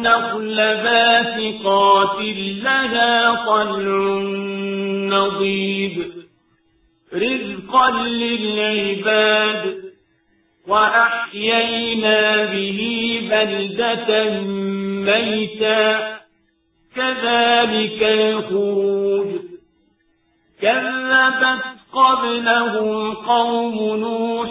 والنخل باسقات لها طلع نضيد. رزقا للعباد. وأحيينا به بلدة ميتا. كذلك الخروج. كذبت قبلهم قوم نوح